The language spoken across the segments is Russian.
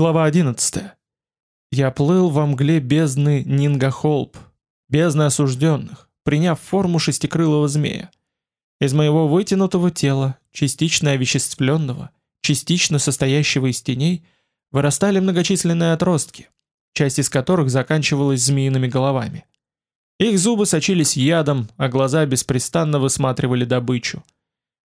Глава 11. Я плыл во мгле бездны Нингахолп, бездны осужденных, приняв форму шестикрылого змея. Из моего вытянутого тела, частично овеществленного, частично состоящего из теней, вырастали многочисленные отростки, часть из которых заканчивалась змеиными головами. Их зубы сочились ядом, а глаза беспрестанно высматривали добычу.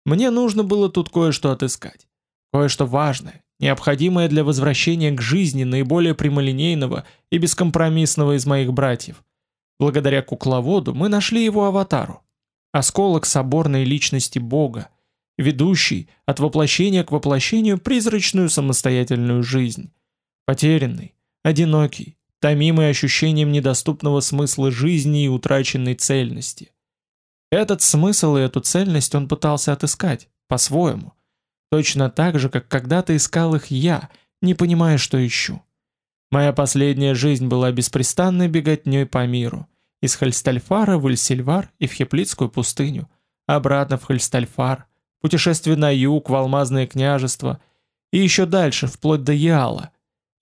Мне нужно было тут кое-что отыскать. Кое-что важное, необходимое для возвращения к жизни наиболее прямолинейного и бескомпромиссного из моих братьев. Благодаря кукловоду мы нашли его аватару. Осколок соборной личности Бога, ведущий от воплощения к воплощению призрачную самостоятельную жизнь. Потерянный, одинокий, томимый ощущением недоступного смысла жизни и утраченной цельности. Этот смысл и эту цельность он пытался отыскать, по-своему – Точно так же, как когда-то искал их я, не понимая, что ищу. Моя последняя жизнь была беспрестанной беготней по миру. Из Хальстальфара в Ильсильвар и в Хеплицкую пустыню, обратно в Хальстальфар, путешествие на юг, в Алмазное княжество, и еще дальше, вплоть до Яала,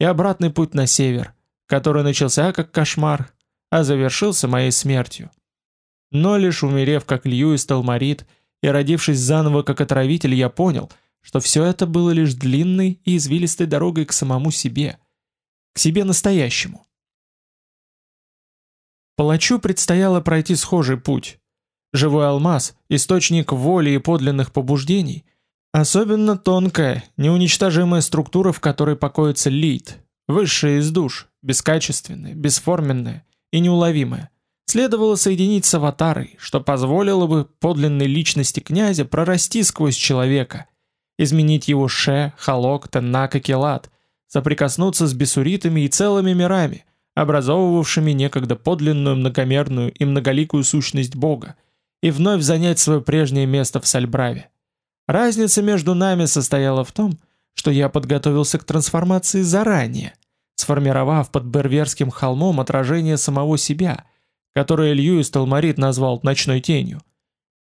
и обратный путь на север, который начался как кошмар, а завершился моей смертью. Но лишь умерев как Льюис Талмарит и родившись заново как отравитель, я понял — что все это было лишь длинной и извилистой дорогой к самому себе, к себе настоящему. Палачу предстояло пройти схожий путь. Живой алмаз, источник воли и подлинных побуждений, особенно тонкая, неуничтожимая структура, в которой покоится лид, высшая из душ, бескачественная, бесформенная и неуловимая, следовало соединить с аватарой, что позволило бы подлинной личности князя прорасти сквозь человека – изменить его Ше, Халок, Теннак и Келат, соприкоснуться с бесуритами и целыми мирами, образовывавшими некогда подлинную многомерную и многоликую сущность Бога, и вновь занять свое прежнее место в Сальбраве. Разница между нами состояла в том, что я подготовился к трансформации заранее, сформировав под Берверским холмом отражение самого себя, которое Льюис Талмарит назвал «ночной тенью».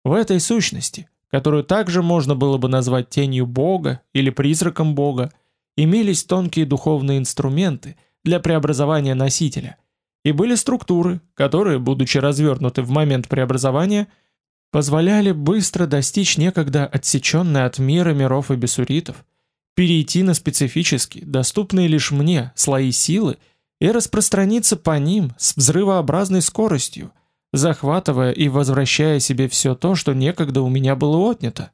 В этой сущности – которую также можно было бы назвать тенью Бога или призраком Бога, имелись тонкие духовные инструменты для преобразования носителя, и были структуры, которые, будучи развернуты в момент преобразования, позволяли быстро достичь некогда отсеченной от мира миров и бесуритов, перейти на специфические, доступные лишь мне, слои силы и распространиться по ним с взрывообразной скоростью – захватывая и возвращая себе все то, что некогда у меня было отнято.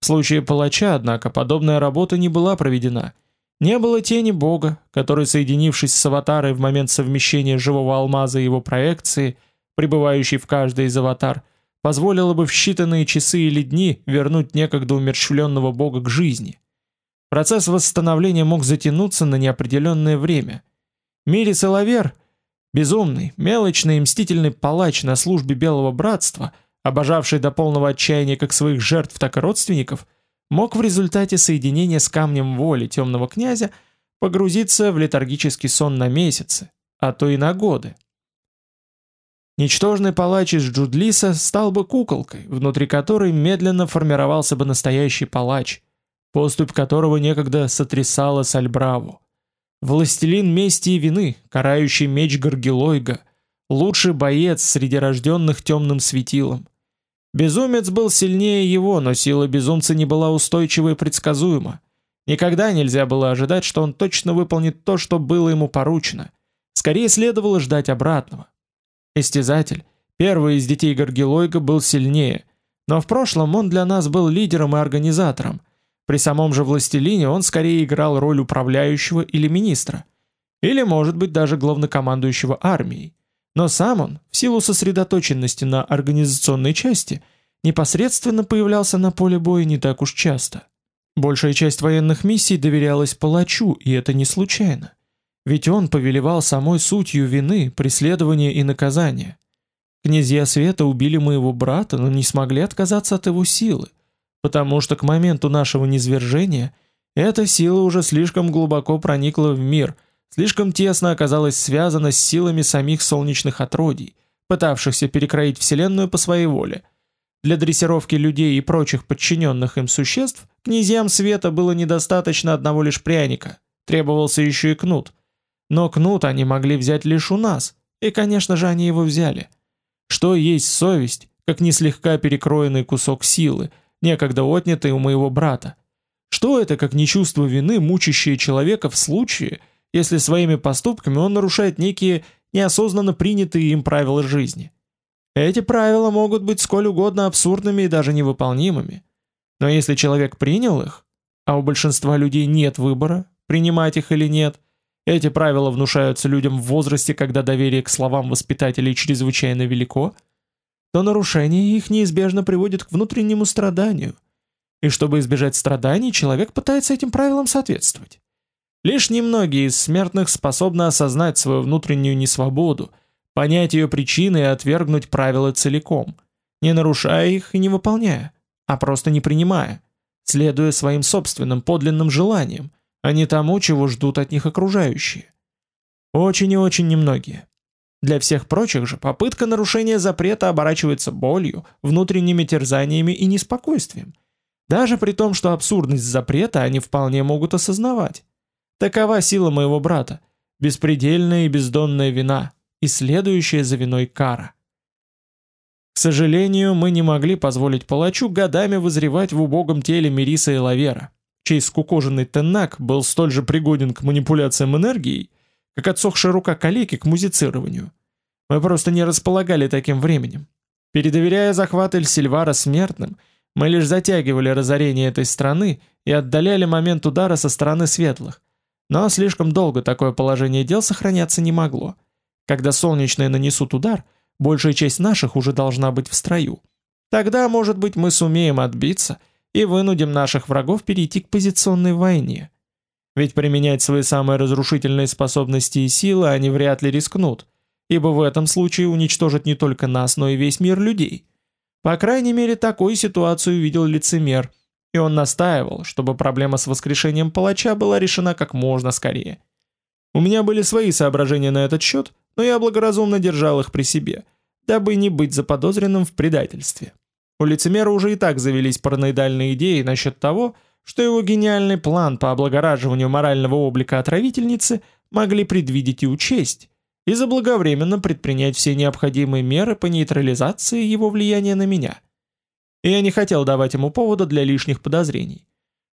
В случае палача, однако, подобная работа не была проведена. Не было тени бога, который, соединившись с аватарой в момент совмещения живого алмаза и его проекции, пребывающей в каждой из аватар, позволило бы в считанные часы или дни вернуть некогда умерщвленного бога к жизни. Процесс восстановления мог затянуться на неопределенное время. Мирис и Безумный, мелочный и мстительный палач на службе Белого Братства, обожавший до полного отчаяния как своих жертв, так и родственников, мог в результате соединения с камнем воли темного князя погрузиться в летаргический сон на месяцы, а то и на годы. Ничтожный палач из Джудлиса стал бы куколкой, внутри которой медленно формировался бы настоящий палач, поступь которого некогда сотрясала Сальбраву. Властелин мести и вины, карающий меч Гаргилойга, лучший боец среди рожденных темным светилом. Безумец был сильнее его, но сила безумца не была устойчива и предсказуема. Никогда нельзя было ожидать, что он точно выполнит то, что было ему поручено. Скорее следовало ждать обратного. Истязатель, первый из детей Гаргилойга, был сильнее, но в прошлом он для нас был лидером и организатором – при самом же властелине он скорее играл роль управляющего или министра, или, может быть, даже главнокомандующего армией. Но сам он, в силу сосредоточенности на организационной части, непосредственно появлялся на поле боя не так уж часто. Большая часть военных миссий доверялась палачу, и это не случайно. Ведь он повелевал самой сутью вины, преследования и наказания. Князья света убили моего брата, но не смогли отказаться от его силы потому что к моменту нашего низвержения эта сила уже слишком глубоко проникла в мир, слишком тесно оказалась связана с силами самих солнечных отродий, пытавшихся перекроить Вселенную по своей воле. Для дрессировки людей и прочих подчиненных им существ князьям света было недостаточно одного лишь пряника, требовался еще и кнут. Но кнут они могли взять лишь у нас, и, конечно же, они его взяли. Что есть совесть, как не слегка перекроенный кусок силы, некогда отнятый у моего брата? Что это, как не чувство вины, мучащее человека в случае, если своими поступками он нарушает некие неосознанно принятые им правила жизни? Эти правила могут быть сколь угодно абсурдными и даже невыполнимыми. Но если человек принял их, а у большинства людей нет выбора, принимать их или нет, эти правила внушаются людям в возрасте, когда доверие к словам воспитателей чрезвычайно велико, то нарушение их неизбежно приводит к внутреннему страданию. И чтобы избежать страданий, человек пытается этим правилам соответствовать. Лишь немногие из смертных способны осознать свою внутреннюю несвободу, понять ее причины и отвергнуть правила целиком, не нарушая их и не выполняя, а просто не принимая, следуя своим собственным подлинным желаниям, а не тому, чего ждут от них окружающие. Очень и очень немногие. Для всех прочих же попытка нарушения запрета оборачивается болью, внутренними терзаниями и неспокойствием. Даже при том, что абсурдность запрета они вполне могут осознавать. Такова сила моего брата, беспредельная и бездонная вина, и следующая за виной кара. К сожалению, мы не могли позволить палачу годами возревать в убогом теле Мериса и Лавера, чей скукоженный теннак был столь же пригоден к манипуляциям энергией, как отсохшая рука калеки к музицированию. Мы просто не располагали таким временем. Передоверяя захват Эль-Сильвара смертным, мы лишь затягивали разорение этой страны и отдаляли момент удара со стороны светлых. Но слишком долго такое положение дел сохраняться не могло. Когда солнечные нанесут удар, большая часть наших уже должна быть в строю. Тогда, может быть, мы сумеем отбиться – и вынудим наших врагов перейти к позиционной войне. Ведь применять свои самые разрушительные способности и силы они вряд ли рискнут, ибо в этом случае уничтожат не только нас, но и весь мир людей. По крайней мере, такую ситуацию видел лицемер, и он настаивал, чтобы проблема с воскрешением палача была решена как можно скорее. У меня были свои соображения на этот счет, но я благоразумно держал их при себе, дабы не быть заподозренным в предательстве. У лицемера уже и так завелись параноидальные идеи насчет того, что его гениальный план по облагораживанию морального облика отравительницы могли предвидеть и учесть, и заблаговременно предпринять все необходимые меры по нейтрализации его влияния на меня. И я не хотел давать ему повода для лишних подозрений.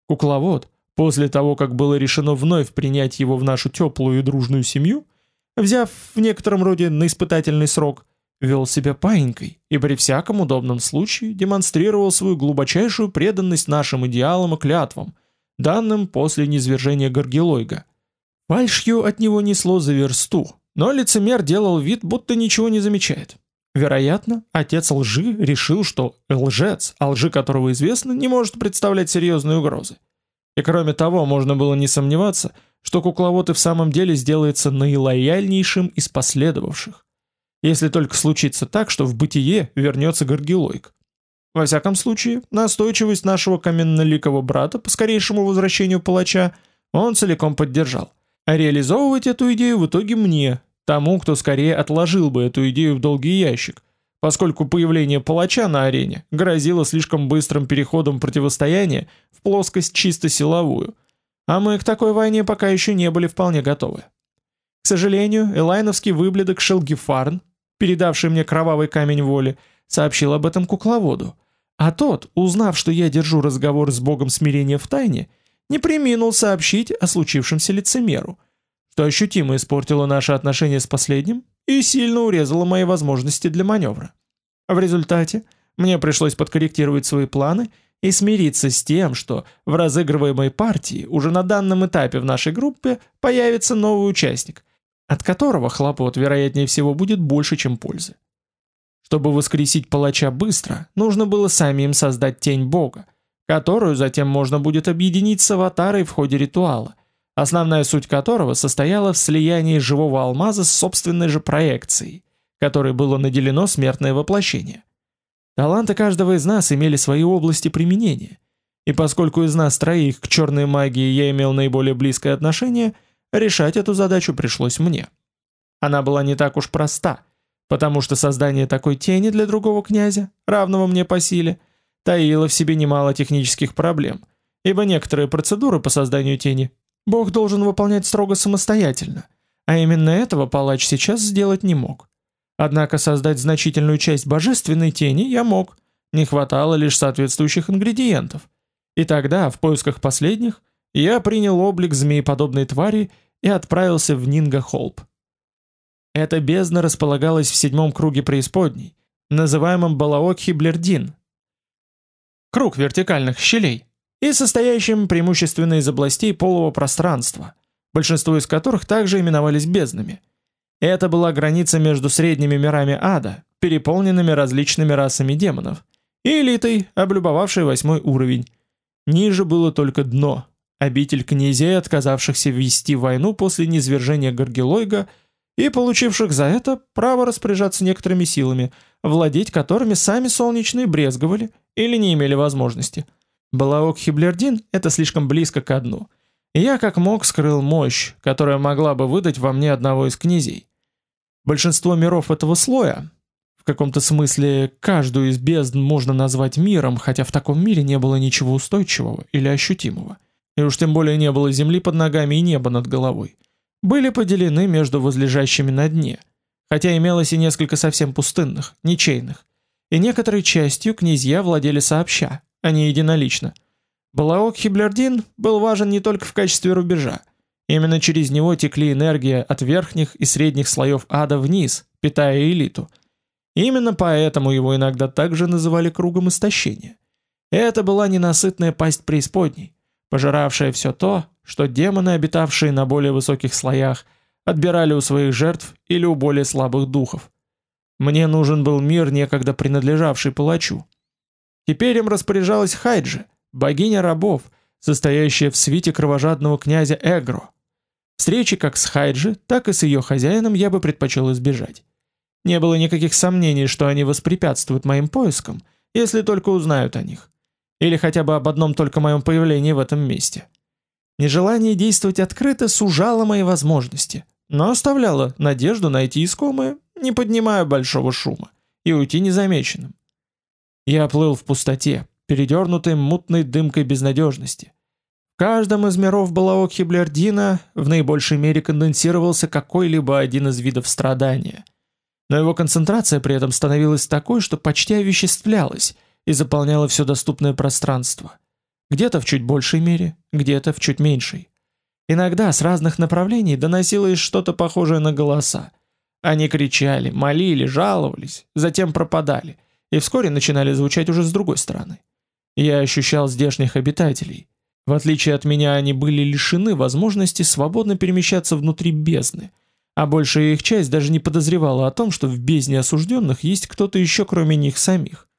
Кукловод, после того, как было решено вновь принять его в нашу теплую и дружную семью, взяв в некотором роде на испытательный срок – вел себя паинькой и при всяком удобном случае демонстрировал свою глубочайшую преданность нашим идеалам и клятвам, данным после низвержения Горгилойга. Фальшью от него несло за версту, но лицемер делал вид, будто ничего не замечает. Вероятно, отец лжи решил, что лжец, о лжи которого известно, не может представлять серьезной угрозы. И кроме того, можно было не сомневаться, что кукловод и в самом деле сделается наилояльнейшим из последовавших если только случится так, что в бытие вернется Горгилойк. Во всяком случае, настойчивость нашего каменноликого брата по скорейшему возвращению палача он целиком поддержал. А реализовывать эту идею в итоге мне, тому, кто скорее отложил бы эту идею в долгий ящик, поскольку появление палача на арене грозило слишком быстрым переходом противостояния в плоскость чисто силовую, а мы к такой войне пока еще не были вполне готовы. К сожалению, элайновский выблядок Шелгифарн передавший мне кровавый камень воли, сообщил об этом кукловоду. А тот, узнав, что я держу разговор с богом смирения в тайне, не приминул сообщить о случившемся лицемеру, что ощутимо испортило наши отношения с последним и сильно урезало мои возможности для маневра. В результате мне пришлось подкорректировать свои планы и смириться с тем, что в разыгрываемой партии уже на данном этапе в нашей группе появится новый участник, от которого хлопот, вероятнее всего, будет больше, чем пользы. Чтобы воскресить палача быстро, нужно было самим создать тень бога, которую затем можно будет объединить с аватарой в ходе ритуала, основная суть которого состояла в слиянии живого алмаза с собственной же проекцией, которой было наделено смертное воплощение. Таланты каждого из нас имели свои области применения, и поскольку из нас троих к черной магии я имел наиболее близкое отношение – Решать эту задачу пришлось мне. Она была не так уж проста, потому что создание такой тени для другого князя, равного мне по силе, таило в себе немало технических проблем, ибо некоторые процедуры по созданию тени Бог должен выполнять строго самостоятельно, а именно этого палач сейчас сделать не мог. Однако создать значительную часть божественной тени я мог, не хватало лишь соответствующих ингредиентов. И тогда, в поисках последних, я принял облик змееподобной твари и отправился в Нингахолп. Эта бездна располагалась в седьмом круге преисподней, называемом Балаок-Хиблердин, круг вертикальных щелей, и состоящим преимущественно из областей полого пространства, большинство из которых также именовались безднами. Это была граница между средними мирами ада, переполненными различными расами демонов, и элитой, облюбовавшей восьмой уровень. Ниже было только дно, обитель князей, отказавшихся вести войну после низвержения Гаргилойга и получивших за это право распоряжаться некоторыми силами, владеть которыми сами солнечные брезговали или не имели возможности. Балаок Хиблердин — это слишком близко к дну. Я как мог скрыл мощь, которая могла бы выдать во мне одного из князей. Большинство миров этого слоя, в каком-то смысле каждую из бездн можно назвать миром, хотя в таком мире не было ничего устойчивого или ощутимого — и уж тем более не было земли под ногами и неба над головой, были поделены между возлежащими на дне, хотя имелось и несколько совсем пустынных, ничейных, и некоторой частью князья владели сообща, а не единолично. Балаок Хиблердин был важен не только в качестве рубежа, именно через него текли энергия от верхних и средних слоев ада вниз, питая элиту. Именно поэтому его иногда также называли кругом истощения. Это была ненасытная пасть преисподней, пожиравшая все то, что демоны, обитавшие на более высоких слоях, отбирали у своих жертв или у более слабых духов. Мне нужен был мир, некогда принадлежавший палачу. Теперь им распоряжалась Хайджи, богиня рабов, состоящая в свите кровожадного князя Эгро. Встречи как с Хайджи, так и с ее хозяином я бы предпочел избежать. Не было никаких сомнений, что они воспрепятствуют моим поискам, если только узнают о них. Или хотя бы об одном только моем появлении в этом месте. Нежелание действовать открыто сужало мои возможности, но оставляло надежду найти искомое, не поднимая большого шума, и уйти незамеченным. Я плыл в пустоте, передернутый мутной дымкой безнадежности. В каждом из миров Балаок Хиблердина в наибольшей мере конденсировался какой-либо один из видов страдания. Но его концентрация при этом становилась такой, что почти овеществлялась – и заполняла все доступное пространство. Где-то в чуть большей мере, где-то в чуть меньшей. Иногда с разных направлений доносилось что-то похожее на голоса. Они кричали, молили, жаловались, затем пропадали, и вскоре начинали звучать уже с другой стороны. Я ощущал здешних обитателей. В отличие от меня, они были лишены возможности свободно перемещаться внутри бездны, а большая их часть даже не подозревала о том, что в бездне осужденных есть кто-то еще кроме них самих.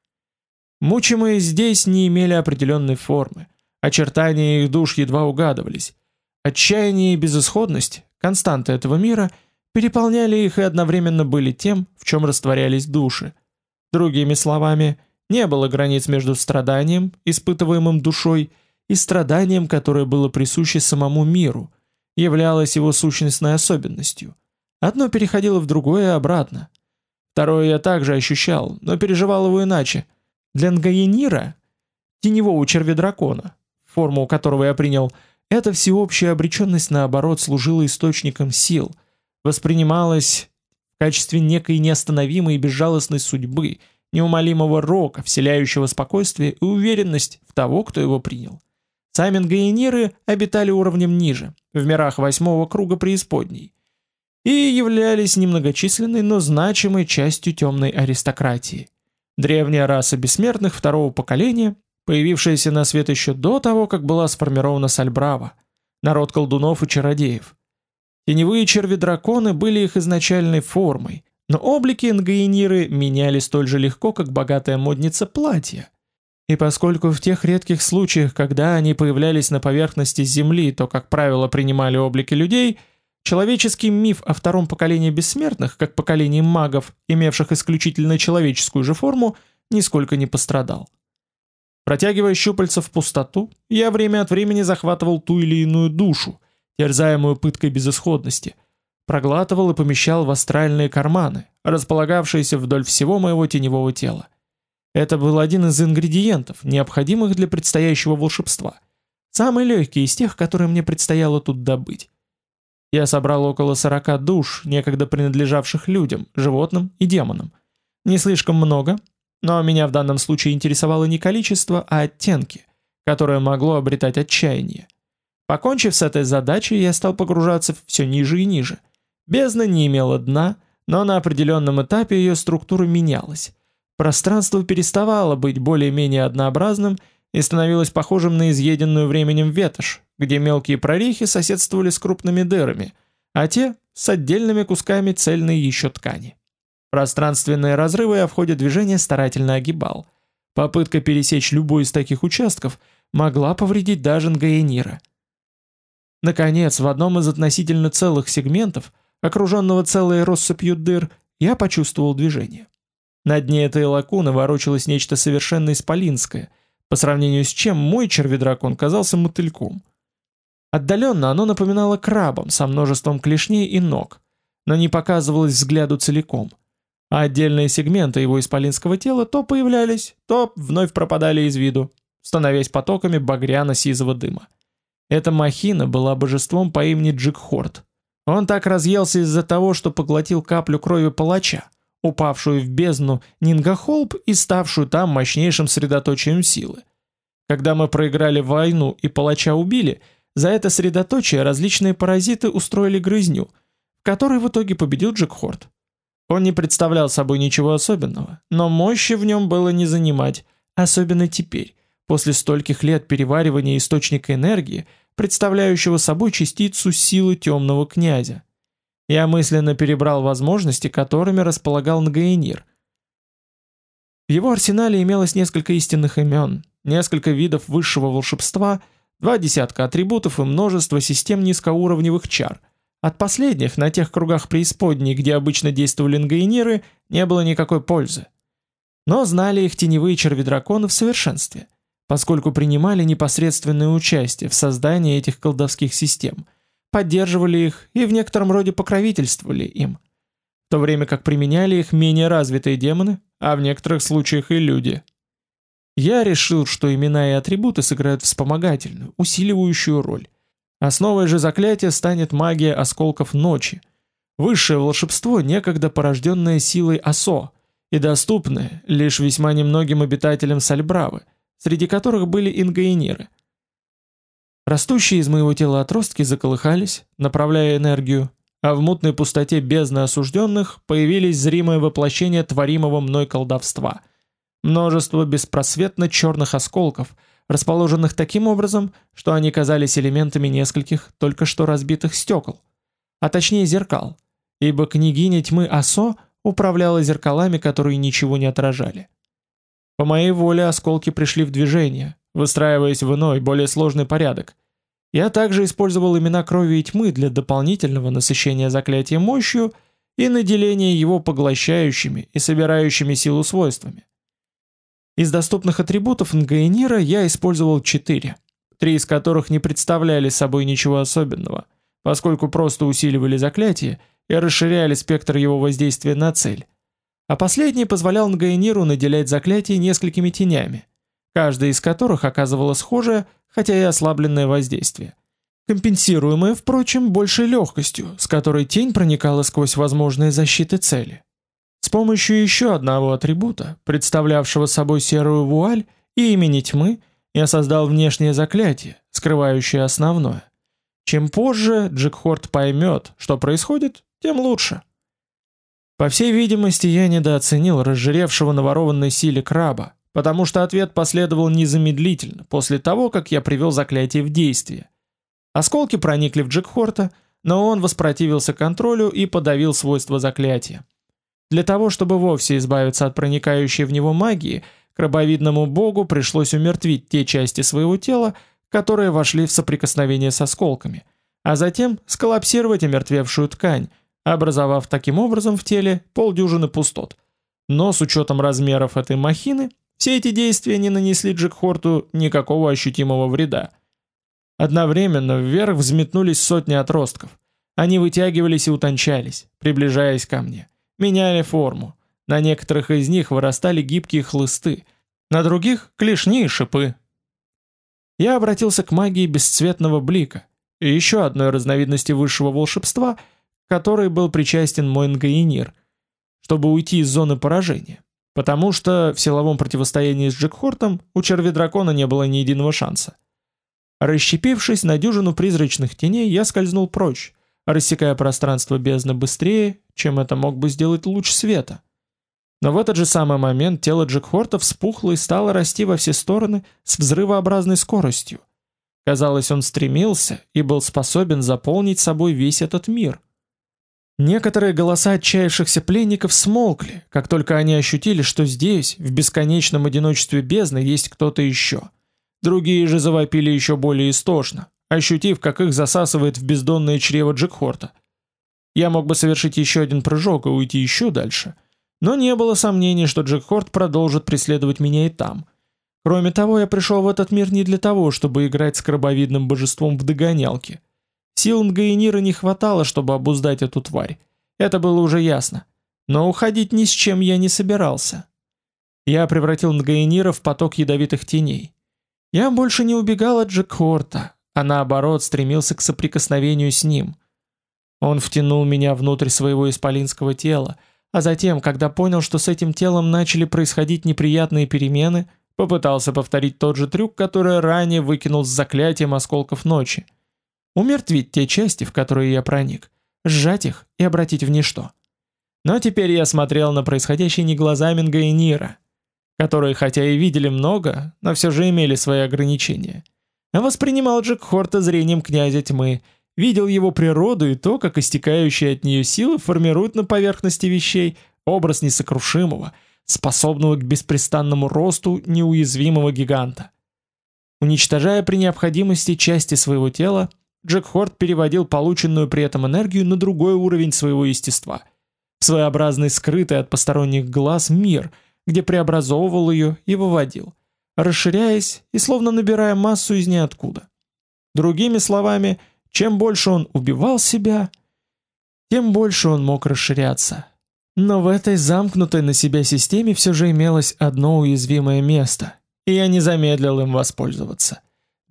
Мучимые здесь не имели определенной формы, очертания их душ едва угадывались. Отчаяние и безысходность, константы этого мира, переполняли их и одновременно были тем, в чем растворялись души. Другими словами, не было границ между страданием, испытываемым душой, и страданием, которое было присуще самому миру, являлось его сущностной особенностью. Одно переходило в другое и обратно. Второе я также ощущал, но переживал его иначе – для Нгаенира, теневого червя-дракона, форму которого я принял, эта всеобщая обреченность наоборот служила источником сил, воспринималась в качестве некой неостановимой и безжалостной судьбы, неумолимого рока, вселяющего спокойствие и уверенность в того, кто его принял. Сами Нгаениры обитали уровнем ниже, в мирах восьмого круга преисподней, и являлись немногочисленной, но значимой частью темной аристократии. Древняя раса бессмертных второго поколения, появившаяся на свет еще до того, как была сформирована Сальбрава, народ колдунов и чародеев. Теневые черви-драконы были их изначальной формой, но облики нгайниры меняли столь же легко, как богатая модница платья. И поскольку в тех редких случаях, когда они появлялись на поверхности Земли, то, как правило, принимали облики людей – Человеческий миф о втором поколении бессмертных, как поколении магов, имевших исключительно человеческую же форму, нисколько не пострадал. Протягивая щупальца в пустоту, я время от времени захватывал ту или иную душу, терзаемую пыткой безысходности, проглатывал и помещал в астральные карманы, располагавшиеся вдоль всего моего теневого тела. Это был один из ингредиентов, необходимых для предстоящего волшебства. самый легкий из тех, которые мне предстояло тут добыть. Я собрал около 40 душ, некогда принадлежавших людям, животным и демонам. Не слишком много, но меня в данном случае интересовало не количество, а оттенки, которое могло обретать отчаяние. Покончив с этой задачей, я стал погружаться все ниже и ниже. Бездна не имела дна, но на определенном этапе ее структура менялась. Пространство переставало быть более-менее однообразным и становилось похожим на изъеденную временем ветошь, где мелкие прорехи соседствовали с крупными дырами, а те — с отдельными кусками цельной еще ткани. Пространственные разрывы я в движения старательно огибал. Попытка пересечь любой из таких участков могла повредить даже Нгаенира. Наконец, в одном из относительно целых сегментов, окруженного целой россыпью дыр, я почувствовал движение. На дне этой лакуны ворочалось нечто совершенно исполинское, по сравнению с чем мой черведракон казался мотыльком. Отдаленно оно напоминало крабом со множеством клешней и ног, но не показывалось взгляду целиком. А отдельные сегменты его исполинского тела то появлялись, то вновь пропадали из виду, становясь потоками багряно-сизого дыма. Эта махина была божеством по имени Джикхорд. Он так разъелся из-за того, что поглотил каплю крови палача, упавшую в бездну Нингахолб и ставшую там мощнейшим средоточием силы. Когда мы проиграли войну и палача убили, за это средоточие различные паразиты устроили грызню, в которой в итоге победил Джекхорд. Он не представлял собой ничего особенного, но мощи в нем было не занимать, особенно теперь, после стольких лет переваривания источника энергии, представляющего собой частицу силы темного князя. Я мысленно перебрал возможности, которыми располагал Нгаенир. В его арсенале имелось несколько истинных имен, несколько видов высшего волшебства, два десятка атрибутов и множество систем низкоуровневых чар. От последних, на тех кругах преисподней, где обычно действовали Нгаениры, не было никакой пользы. Но знали их теневые черви-драконы в совершенстве, поскольку принимали непосредственное участие в создании этих колдовских систем – поддерживали их и в некотором роде покровительствовали им, в то время как применяли их менее развитые демоны, а в некоторых случаях и люди. Я решил, что имена и атрибуты сыграют вспомогательную, усиливающую роль. Основой же заклятия станет магия осколков ночи, высшее волшебство, некогда порожденное силой Асо, и доступное лишь весьма немногим обитателям Сальбравы, среди которых были ингаиниры – Растущие из моего тела отростки заколыхались, направляя энергию, а в мутной пустоте бездны осужденных появились зримые воплощения творимого мной колдовства. Множество беспросветно черных осколков, расположенных таким образом, что они казались элементами нескольких только что разбитых стекол, а точнее зеркал, ибо княгиня тьмы Асо управляла зеркалами, которые ничего не отражали. По моей воле осколки пришли в движение, выстраиваясь в иной, более сложный порядок. Я также использовал имена крови и тьмы для дополнительного насыщения заклятия мощью и наделения его поглощающими и собирающими силу свойствами. Из доступных атрибутов Нгаенира я использовал четыре, три из которых не представляли собой ничего особенного, поскольку просто усиливали заклятие и расширяли спектр его воздействия на цель. А последний позволял Нгаениру наделять заклятие несколькими тенями – каждая из которых оказывала схожее, хотя и ослабленное воздействие. Компенсируемое, впрочем, большей легкостью, с которой тень проникала сквозь возможные защиты цели. С помощью еще одного атрибута, представлявшего собой серую вуаль и имени тьмы, я создал внешнее заклятие, скрывающее основное. Чем позже Джекхорд поймет, что происходит, тем лучше. По всей видимости, я недооценил разжиревшего на ворованной силе краба, потому что ответ последовал незамедлительно, после того, как я привел заклятие в действие. Осколки проникли в Джекхорта, но он воспротивился контролю и подавил свойства заклятия. Для того, чтобы вовсе избавиться от проникающей в него магии, крабовидному богу пришлось умертвить те части своего тела, которые вошли в соприкосновение с осколками, а затем сколлапсировать омертвевшую ткань, образовав таким образом в теле полдюжины пустот. Но с учетом размеров этой махины, все эти действия не нанесли Джекхорту никакого ощутимого вреда. Одновременно вверх взметнулись сотни отростков. Они вытягивались и утончались, приближаясь ко мне. Меняли форму. На некоторых из них вырастали гибкие хлысты, на других — клешни и шипы. я обратился к магии бесцветного блика, и еще одной разновидности высшего волшебства, которой был причастен мой Нгаинир, чтобы уйти из зоны поражения. Потому что в силовом противостоянии с Джекхортом у черви дракона не было ни единого шанса. Расщепившись на дюжину призрачных теней, я скользнул прочь, рассекая пространство бездны быстрее, чем это мог бы сделать луч света. Но в этот же самый момент тело Джекхорта вспухло и стало расти во все стороны с взрывообразной скоростью. Казалось, он стремился и был способен заполнить собой весь этот мир. Некоторые голоса отчаявшихся пленников смолкли, как только они ощутили, что здесь, в бесконечном одиночестве бездны, есть кто-то еще. Другие же завопили еще более истошно, ощутив, как их засасывает в бездонное чрево Джекхорта. Я мог бы совершить еще один прыжок и уйти еще дальше, но не было сомнений, что Джекхорт продолжит преследовать меня и там. Кроме того, я пришел в этот мир не для того, чтобы играть с крабовидным божеством в догонялки. Сил Нгаинира не хватало, чтобы обуздать эту тварь. Это было уже ясно. Но уходить ни с чем я не собирался. Я превратил Нгаинира в поток ядовитых теней. Я больше не убегал от Джекхорта, а наоборот стремился к соприкосновению с ним. Он втянул меня внутрь своего исполинского тела, а затем, когда понял, что с этим телом начали происходить неприятные перемены, попытался повторить тот же трюк, который ранее выкинул с заклятием осколков ночи. Умертвить те части, в которые я проник, сжать их и обратить в ничто. Но теперь я смотрел на происходящее не глазами Нгаенира, которые хотя и видели много, но все же имели свои ограничения. Воспринимал Джек Хорта зрением князя тьмы, видел его природу и то, как истекающие от нее силы формируют на поверхности вещей образ несокрушимого, способного к беспрестанному росту неуязвимого гиганта. Уничтожая при необходимости части своего тела, Джек Хорт переводил полученную при этом энергию на другой уровень своего естества, в своеобразный скрытый от посторонних глаз мир, где преобразовывал ее и выводил – расширяясь и словно набирая массу из ниоткуда. Другими словами, чем больше он убивал себя, тем больше он мог расширяться. Но в этой замкнутой на себя системе все же имелось одно уязвимое место, и я не замедлил им воспользоваться.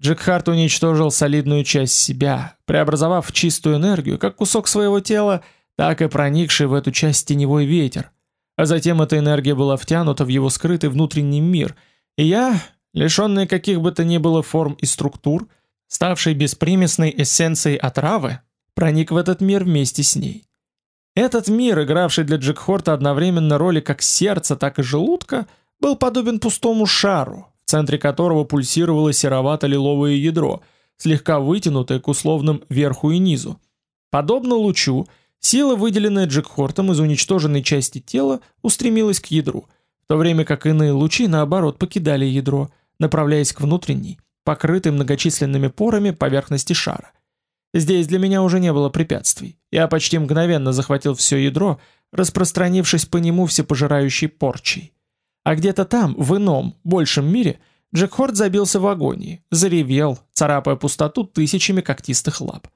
Джекхарт уничтожил солидную часть себя, преобразовав в чистую энергию как кусок своего тела, так и проникший в эту часть теневой ветер. А затем эта энергия была втянута в его скрытый внутренний мир – и я, лишенный каких бы то ни было форм и структур, ставший беспримесной эссенцией отравы, проник в этот мир вместе с ней. Этот мир, игравший для Джекхорта одновременно роли как сердца, так и желудка, был подобен пустому шару, в центре которого пульсировало серовато-лиловое ядро, слегка вытянутое к условным верху и низу. Подобно лучу, сила, выделенная Джекхортом из уничтоженной части тела, устремилась к ядру – то время как иные лучи, наоборот, покидали ядро, направляясь к внутренней, покрытой многочисленными порами поверхности шара. Здесь для меня уже не было препятствий. Я почти мгновенно захватил все ядро, распространившись по нему всепожирающей порчей. А где-то там, в ином, большем мире, Джек Хорд забился в агонии, заревел, царапая пустоту тысячами когтистых лап.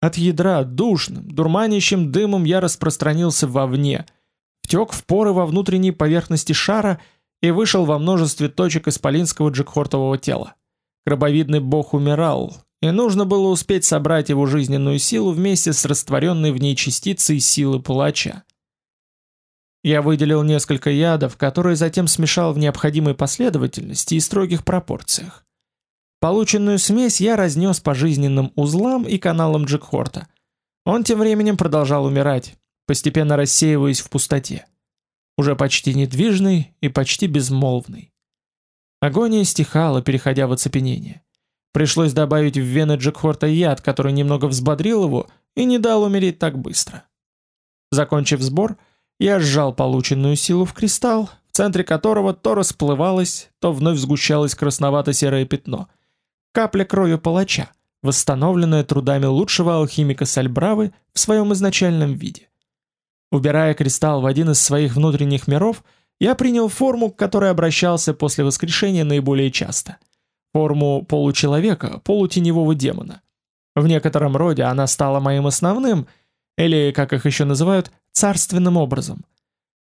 От ядра душным, дурманящим дымом я распространился вовне — втек в поры во внутренней поверхности шара и вышел во множестве точек исполинского джекхортового тела. Крабовидный бог умирал, и нужно было успеть собрать его жизненную силу вместе с растворенной в ней частицей силы палача. Я выделил несколько ядов, которые затем смешал в необходимой последовательности и строгих пропорциях. Полученную смесь я разнес по жизненным узлам и каналам Джекхорта. Он тем временем продолжал умирать, постепенно рассеиваясь в пустоте. Уже почти недвижный и почти безмолвный. Агония стихала, переходя в оцепенение. Пришлось добавить в вены Джекхорта яд, который немного взбодрил его и не дал умереть так быстро. Закончив сбор, я сжал полученную силу в кристалл, в центре которого то расплывалось, то вновь сгущалось красновато-серое пятно. Капля крови палача, восстановленная трудами лучшего алхимика Сальбравы в своем изначальном виде. Убирая кристалл в один из своих внутренних миров, я принял форму, к которой обращался после воскрешения наиболее часто. Форму получеловека, полутеневого демона. В некотором роде она стала моим основным, или, как их еще называют, царственным образом,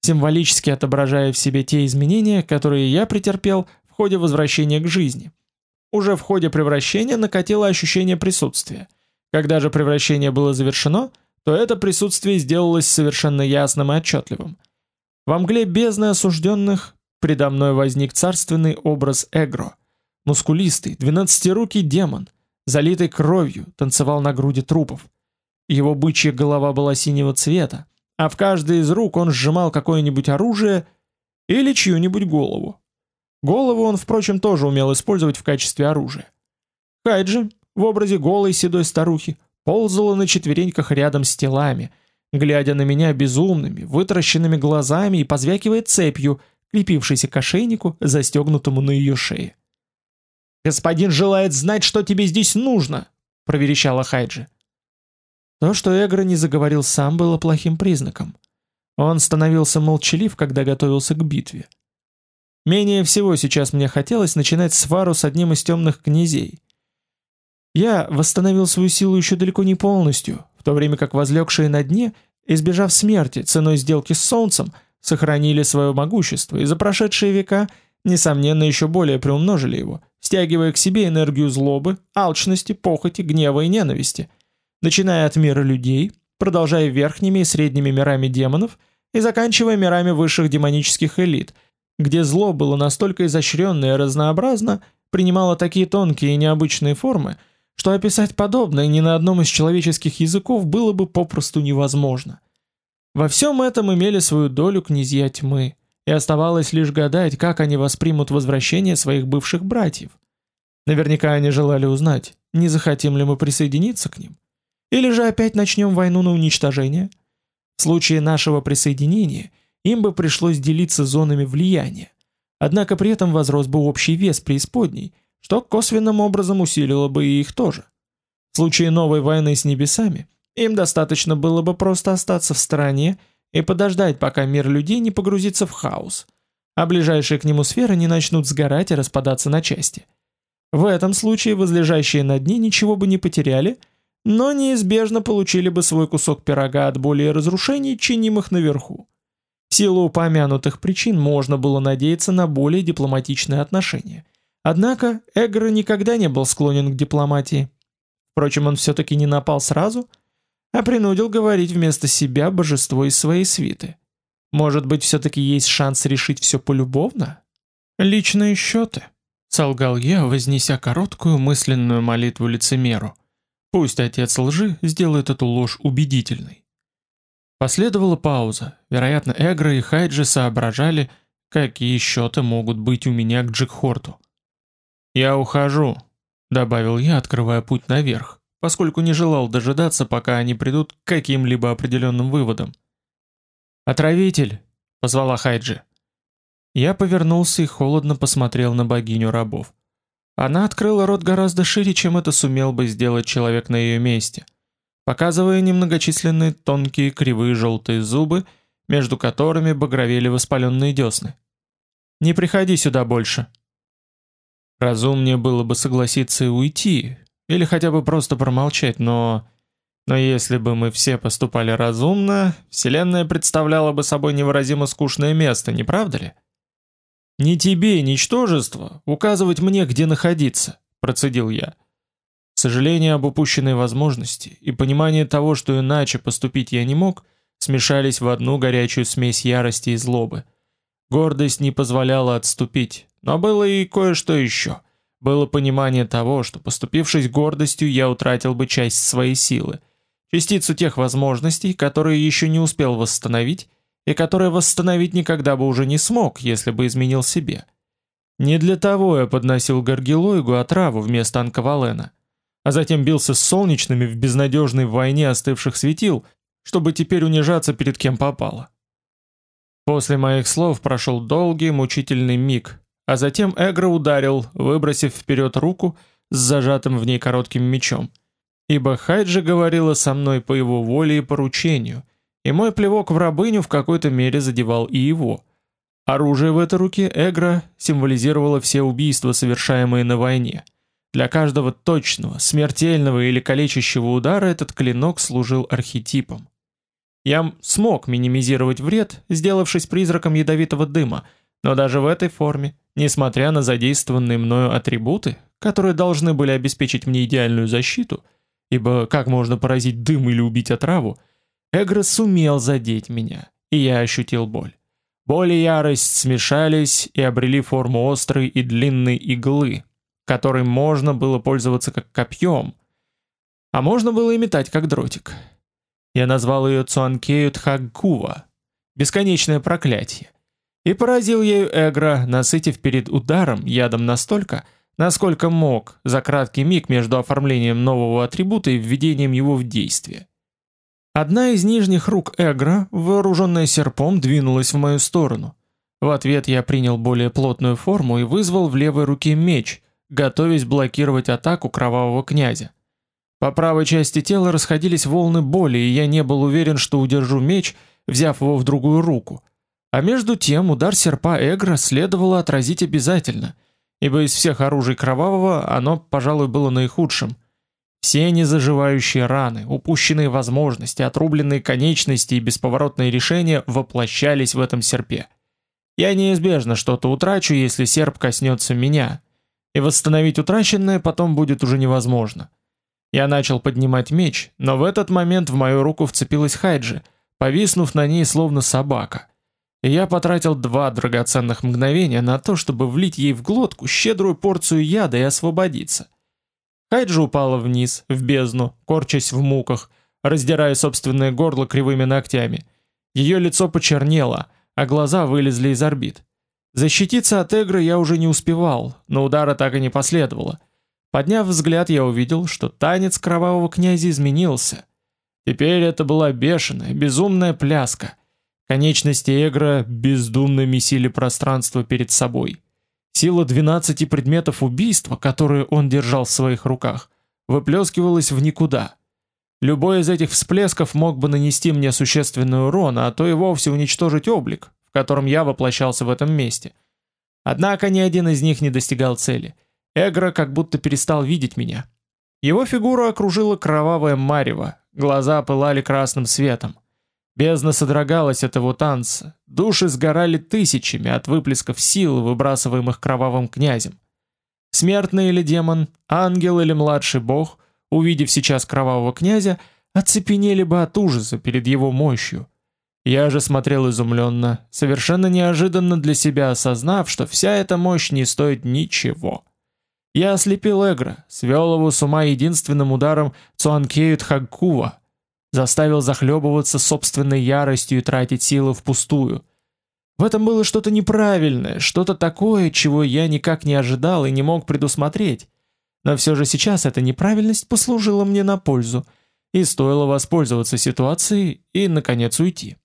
символически отображая в себе те изменения, которые я претерпел в ходе возвращения к жизни. уже в ходе превращения накатило ощущение присутствия. Когда же превращение было завершено, то это присутствие сделалось совершенно ясным и отчетливым. Во мгле бездны осужденных предо мной возник царственный образ Эгро. Мускулистый, двенадцатирукий демон, залитый кровью, танцевал на груди трупов. Его бычья голова была синего цвета, а в каждой из рук он сжимал какое-нибудь оружие или чью-нибудь голову. Голову он, впрочем, тоже умел использовать в качестве оружия. Хайджи, в образе голой седой старухи, ползала на четвереньках рядом с телами, глядя на меня безумными, вытаращенными глазами и позвякивая цепью, крепившейся к ошейнику, застегнутому на ее шее. «Господин желает знать, что тебе здесь нужно!» — проверещала Хайджи. То, что Эгра не заговорил сам, было плохим признаком. Он становился молчалив, когда готовился к битве. Менее всего сейчас мне хотелось начинать свару с одним из темных князей. Я восстановил свою силу еще далеко не полностью, в то время как возлегшие на дне, избежав смерти ценой сделки с солнцем, сохранили свое могущество и за прошедшие века, несомненно, еще более приумножили его, стягивая к себе энергию злобы, алчности, похоти, гнева и ненависти, начиная от мира людей, продолжая верхними и средними мирами демонов и заканчивая мирами высших демонических элит – где зло было настолько изощренно и разнообразно, принимало такие тонкие и необычные формы, что описать подобное ни на одном из человеческих языков было бы попросту невозможно. Во всем этом имели свою долю князья тьмы, и оставалось лишь гадать, как они воспримут возвращение своих бывших братьев. Наверняка они желали узнать, не захотим ли мы присоединиться к ним. Или же опять начнем войну на уничтожение? В случае нашего присоединения – им бы пришлось делиться зонами влияния. Однако при этом возрос бы общий вес преисподней, что косвенным образом усилило бы и их тоже. В случае новой войны с небесами, им достаточно было бы просто остаться в стороне и подождать, пока мир людей не погрузится в хаос, а ближайшие к нему сферы не начнут сгорать и распадаться на части. В этом случае возлежащие на дне ничего бы не потеряли, но неизбежно получили бы свой кусок пирога от боли и разрушений, чинимых наверху. В силу упомянутых причин можно было надеяться на более дипломатичные отношения. Однако Эгр никогда не был склонен к дипломатии. Впрочем, он все-таки не напал сразу, а принудил говорить вместо себя божество из своей свиты. Может быть, все-таки есть шанс решить все полюбовно? Личные счеты, солгал я, вознеся короткую мысленную молитву лицемеру. Пусть отец лжи сделает эту ложь убедительной. Последовала пауза. Вероятно, Эгра и Хайджи соображали, какие счеты могут быть у меня к Джекхорту. «Я ухожу», — добавил я, открывая путь наверх, поскольку не желал дожидаться, пока они придут к каким-либо определенным выводам. «Отравитель!» — позвала Хайджи. Я повернулся и холодно посмотрел на богиню рабов. Она открыла рот гораздо шире, чем это сумел бы сделать человек на ее месте — показывая немногочисленные тонкие кривые желтые зубы, между которыми багровели воспаленные десны. «Не приходи сюда больше!» Разумнее было бы согласиться и уйти, или хотя бы просто промолчать, но... Но если бы мы все поступали разумно, Вселенная представляла бы собой невыразимо скучное место, не правда ли? «Не тебе, ничтожество, указывать мне, где находиться», — процедил я. Сожаление об упущенной возможности и понимание того, что иначе поступить я не мог, смешались в одну горячую смесь ярости и злобы. Гордость не позволяла отступить, но было и кое-что еще. Было понимание того, что поступившись гордостью, я утратил бы часть своей силы, частицу тех возможностей, которые еще не успел восстановить, и которые восстановить никогда бы уже не смог, если бы изменил себе. Не для того я подносил Гаргилоигу отраву вместо Анкавалена а затем бился с солнечными в безнадежной войне остывших светил, чтобы теперь унижаться перед кем попало. После моих слов прошел долгий мучительный миг, а затем Эгра ударил, выбросив вперед руку с зажатым в ней коротким мечом. Ибо Хайджи говорила со мной по его воле и поручению, и мой плевок в рабыню в какой-то мере задевал и его. Оружие в этой руке Эгра символизировало все убийства, совершаемые на войне — для каждого точного, смертельного или калечащего удара этот клинок служил архетипом. Я смог минимизировать вред, сделавшись призраком ядовитого дыма, но даже в этой форме несмотря на задействованные мною атрибуты, которые должны были обеспечить мне идеальную защиту, ибо как можно поразить дым или убить отраву, Эгра сумел задеть меня, и я ощутил боль. Боль и ярость смешались и обрели форму острой и длинной иглы, которой можно было пользоваться как копьем, а можно было и метать как дротик. Я назвал ее Цуанкею Тхаггува, бесконечное проклятие, и поразил ею Эгра, насытив перед ударом ядом настолько, насколько мог за краткий миг между оформлением нового атрибута и введением его в действие. Одна из нижних рук Эгра, вооруженная серпом, двинулась в мою сторону. В ответ я принял более плотную форму и вызвал в левой руке меч, готовясь блокировать атаку кровавого князя. По правой части тела расходились волны боли, и я не был уверен, что удержу меч, взяв его в другую руку. А между тем удар серпа Эгра следовало отразить обязательно, ибо из всех оружий кровавого оно, пожалуй, было наихудшим. Все незаживающие раны, упущенные возможности, отрубленные конечности и бесповоротные решения воплощались в этом серпе. Я неизбежно что-то утрачу, если серп коснется меня, и восстановить утраченное потом будет уже невозможно. Я начал поднимать меч, но в этот момент в мою руку вцепилась Хайджи, повиснув на ней словно собака. Я потратил два драгоценных мгновения на то, чтобы влить ей в глотку щедрую порцию яда и освободиться. Хайджи упала вниз, в бездну, корчась в муках, раздирая собственное горло кривыми ногтями. Ее лицо почернело, а глаза вылезли из орбит. Защититься от Эгры я уже не успевал, но удара так и не последовало. Подняв взгляд, я увидел, что танец кровавого князя изменился. Теперь это была бешеная, безумная пляска. Конечности Эгра бездумно месили пространство перед собой. Сила 12 предметов убийства, которые он держал в своих руках, выплескивалась в никуда. Любой из этих всплесков мог бы нанести мне существенный урон, а то и вовсе уничтожить облик, в котором я воплощался в этом месте. Однако ни один из них не достигал цели. Эгра как будто перестал видеть меня. Его фигуру окружила кровавая марево, глаза пылали красным светом. Бездна содрогалась от его танца, души сгорали тысячами от выплесков сил, выбрасываемых кровавым князем. Смертный или демон, ангел или младший бог, увидев сейчас кровавого князя, оцепенели бы от ужаса перед его мощью. Я же смотрел изумленно, совершенно неожиданно для себя осознав, что вся эта мощь не стоит ничего. Я ослепил Эгра, свел его с ума единственным ударом Цуанкею Тхагкува, заставил захлебываться собственной яростью и тратить силы впустую. В этом было что-то неправильное, что-то такое, чего я никак не ожидал и не мог предусмотреть. Но все же сейчас эта неправильность послужила мне на пользу, и стоило воспользоваться ситуацией и, наконец, уйти.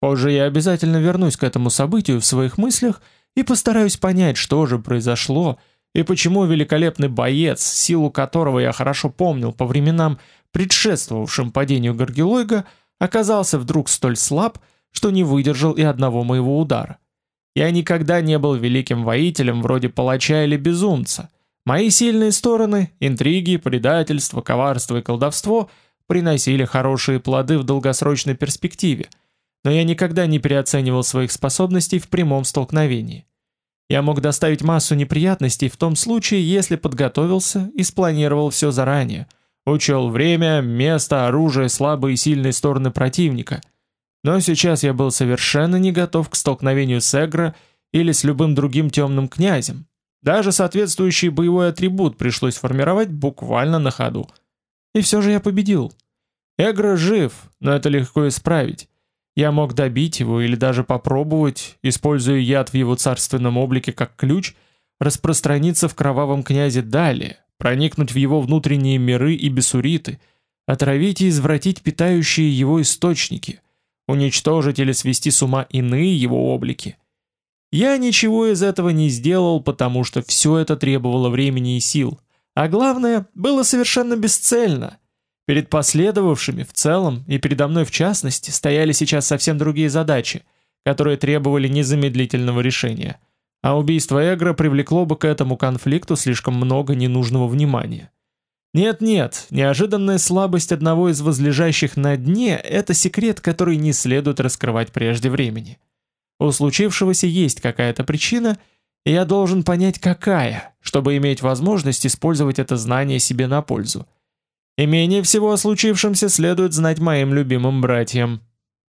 Позже я обязательно вернусь к этому событию в своих мыслях и постараюсь понять, что же произошло, и почему великолепный боец, силу которого я хорошо помнил по временам, предшествовавшим падению Горгилойга, оказался вдруг столь слаб, что не выдержал и одного моего удара. Я никогда не был великим воителем вроде палача или безумца. Мои сильные стороны, интриги, предательство, коварство и колдовство приносили хорошие плоды в долгосрочной перспективе, но я никогда не переоценивал своих способностей в прямом столкновении. Я мог доставить массу неприятностей в том случае, если подготовился и спланировал все заранее, Учел время, место, оружие, слабые и сильные стороны противника. Но сейчас я был совершенно не готов к столкновению с Эгро или с любым другим темным князем. Даже соответствующий боевой атрибут пришлось формировать буквально на ходу. И все же я победил. Эгро жив, но это легко исправить. Я мог добить его или даже попробовать, используя яд в его царственном облике как ключ, распространиться в кровавом князе далее, проникнуть в его внутренние миры и бесуриты, отравить и извратить питающие его источники, уничтожить или свести с ума иные его облики. Я ничего из этого не сделал, потому что все это требовало времени и сил, а главное, было совершенно бесцельно. Перед последовавшими в целом и передо мной в частности стояли сейчас совсем другие задачи, которые требовали незамедлительного решения – а убийство Эгра привлекло бы к этому конфликту слишком много ненужного внимания. Нет-нет, неожиданная слабость одного из возлежащих на дне – это секрет, который не следует раскрывать прежде времени. У случившегося есть какая-то причина, и я должен понять, какая, чтобы иметь возможность использовать это знание себе на пользу. И менее всего о случившемся следует знать моим любимым братьям.